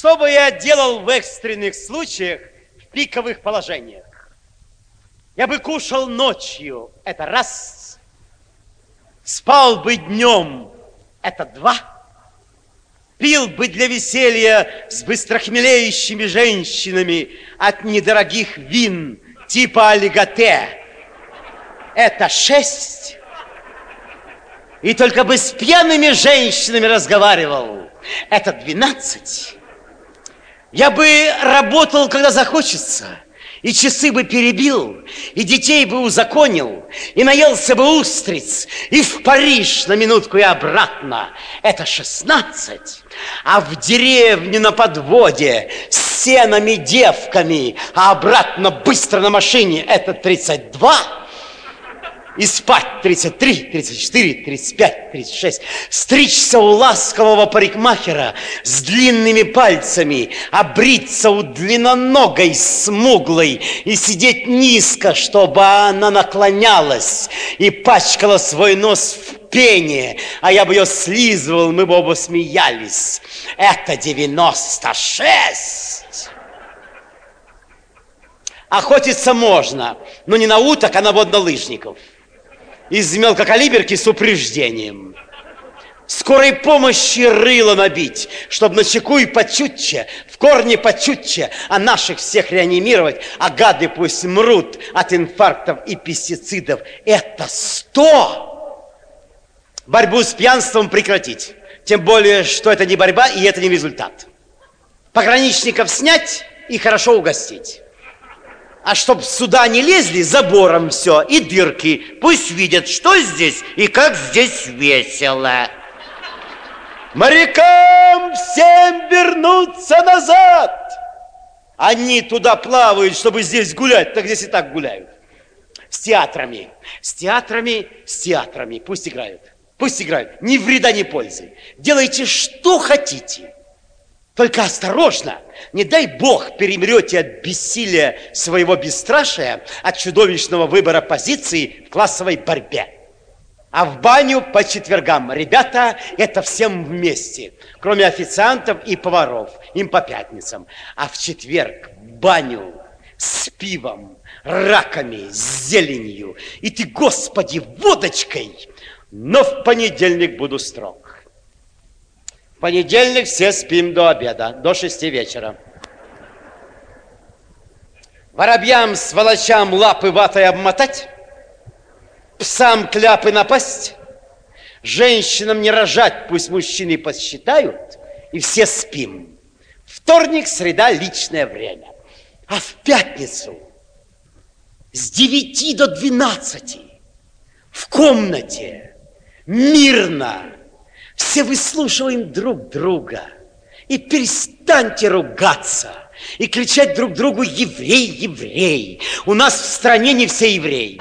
Что бы я делал в экстренных случаях, в пиковых положениях? Я бы кушал ночью, это раз. Спал бы днем, это два. Пил бы для веселья с быстрохмелеющими женщинами от недорогих вин типа олиготе. Это шесть. И только бы с пьяными женщинами разговаривал. Это двенадцать. Я бы работал, когда захочется. И часы бы перебил, и детей бы узаконил, и наелся бы устриц, и в Париж на минутку и обратно. Это шестнадцать. А в деревню на подводе с сенами девками, а обратно быстро на машине это тридцать два и спать 33, 34, 35, 36. Стричься у ласкового парикмахера с длинными пальцами, обриться у длинноногой смуглой и сидеть низко, чтобы она наклонялась и пачкала свой нос в пене, а я бы ее слизывал, мы бы оба смеялись. Это 96. Охотиться можно, но не на уток, а на воднолыжников из мелкокалиберки с упреждением. Скорой помощи рыло набить, чтобы на чеку и почутче, в корне почутче, а наших всех реанимировать, а гады пусть мрут от инфарктов и пестицидов. Это сто! Борьбу с пьянством прекратить. Тем более, что это не борьба и это не результат. Пограничников снять и хорошо угостить. А чтоб сюда не лезли, забором все и дырки. Пусть видят, что здесь и как здесь весело. Морякам всем вернуться назад! Они туда плавают, чтобы здесь гулять, так здесь и так гуляют. С театрами, с театрами, с театрами. Пусть играют, пусть играют. Ни вреда, ни пользы. Делайте, что хотите. Только осторожно, не дай бог перемрете от бессилия своего бесстрашия, от чудовищного выбора позиции в классовой борьбе. А в баню по четвергам. Ребята, это всем вместе. Кроме официантов и поваров. Им по пятницам. А в четверг в баню с пивом, раками, с зеленью. И ты, Господи, водочкой. Но в понедельник буду строг понедельник все спим до обеда, до шести вечера. Воробьям, сволочам лапы ватой обмотать, псам кляпы напасть, женщинам не рожать, пусть мужчины посчитают, и все спим. Вторник, среда, личное время. А в пятницу с девяти до двенадцати в комнате мирно все выслушиваем друг друга. И перестаньте ругаться и кричать друг другу «Еврей, еврей!» У нас в стране не все евреи.